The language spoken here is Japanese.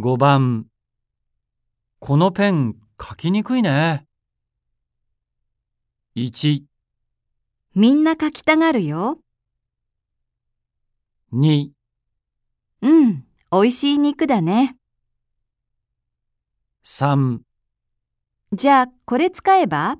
5番このペン書きにくいね。1、みんな書きたがるよ。2、うん、おいしい肉だね。3じゃあ、これ使えば？